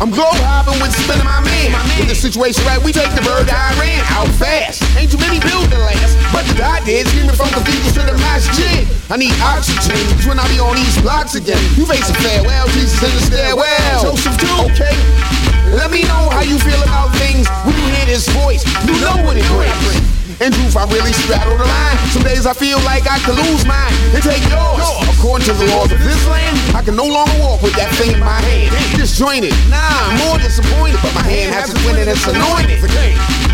I'm glow hopping with spinning my man. In the situation right, we take the bird I ran out fast. Ain't too many build the last, but the dot did screaming from the cathedrals to the masjid. I need oxygen cause when I be on these blocks again. You face a farewell, Jesus in the stairwell. Joseph too, okay. Let me know how you feel about things when you hear this voice. You know what it brings. In truth, I really straddle the line. Some days I feel like I could lose mine and take yours. According to the laws of this land, can no longer walk with that thing in my hand. Disjointed, nah, I'm more disappointed, but my hand has a win and it's anointed.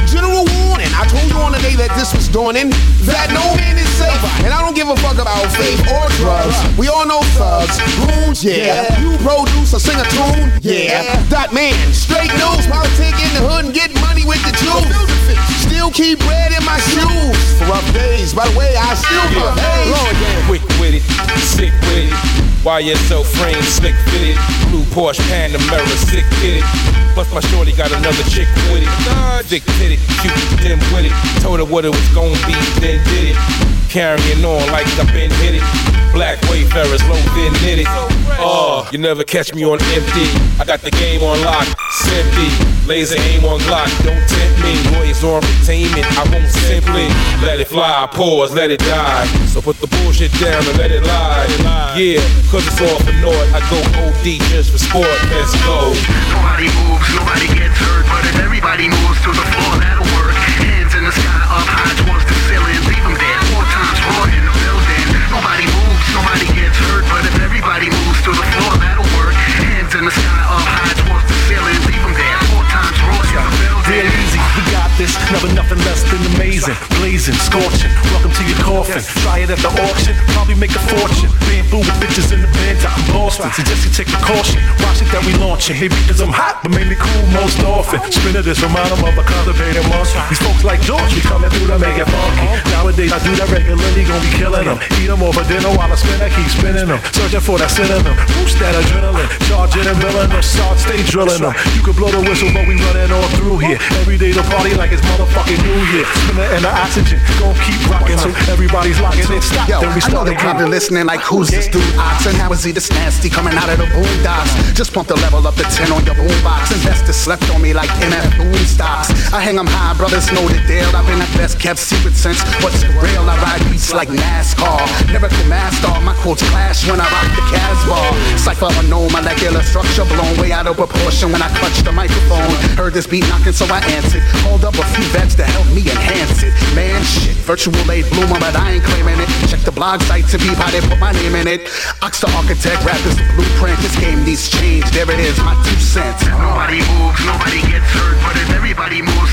General warning, I told you on the day that this was dawning that no man is safe. And I don't give a fuck about faith or drugs. We all know thugs, goons, yeah. You produce or sing a tune, yeah. That man, straight news, politic in the hood and get money with the Jews. Still keep bread in my shoes for rough days. By the way, I still hey. Lord, YSL frame, slick fitted. Blue Porsche Panamera, sick fitted. Plus my shorty got another chick with it. Thick fitted, cute, dim with it. Told her what it was gonna be, then did it. Carrying on like I've been hit it. Black wayfarers, low then knit it. Oh, uh, you never catch me on empty. I got the game on lock, simply. Laser aim on Glock, don't tempt me. Boys on retainment, I won't simply let it fly. Pause, let it die. So put the bullshit down and let it lie. Yeah, cause it's all for naught. I go OD just for sport. Let's go. Nobody moves, nobody gets hurt, nothing less than amazing. Blazing, scorching. Welcome to your coffin. Try it at the auction. Probably make a fortune. Bamboo with bitches in the band in Boston. Suggest you take precaution. Watch it that we launch it. Maybe because I'm hot, but made me cool most often. Spinner this, remind them of a cultivated monster. These folks like George, we coming through to make it funky. Nowadays, I do that regularly, gonna be killing them. Eat them over dinner while I spin, I keep spinning them. Searching for that synonym. Boost that adrenaline. And billing them. Start, stay drilling them. You could blow the whistle, but we running all through here. Every day the party like it's motherfucking New Year. Spinner and the oxygen. Gon' keep rocking so everybody's locking it. Stop, Yo, then we I know again. probably listening like, who's this dude? Oxen, how is he this nasty coming out of the boondocks? Just pump the level up to 10 on your boombox. Investors slept on me like MF boom stocks. I hang 'em high, brothers know the deal. I've been the best kept secret since what's real. I ride beats like NASCAR. Never could master all my quotes clash when I rock the Casbah. Cypher unknown, molecular structure blown way out of proportion when I clutched the microphone. Heard this beat knocking, so I answered. Called up a few vets to help me enhance it. Man, shit, virtual late bloomer, but I ain't claiming it. Check the blog site to be how they put my name in it. Ox the architect, rap the blueprint. This game needs change. There it is, my two cents. Nobody moves, nobody gets hurt, but if everybody moves,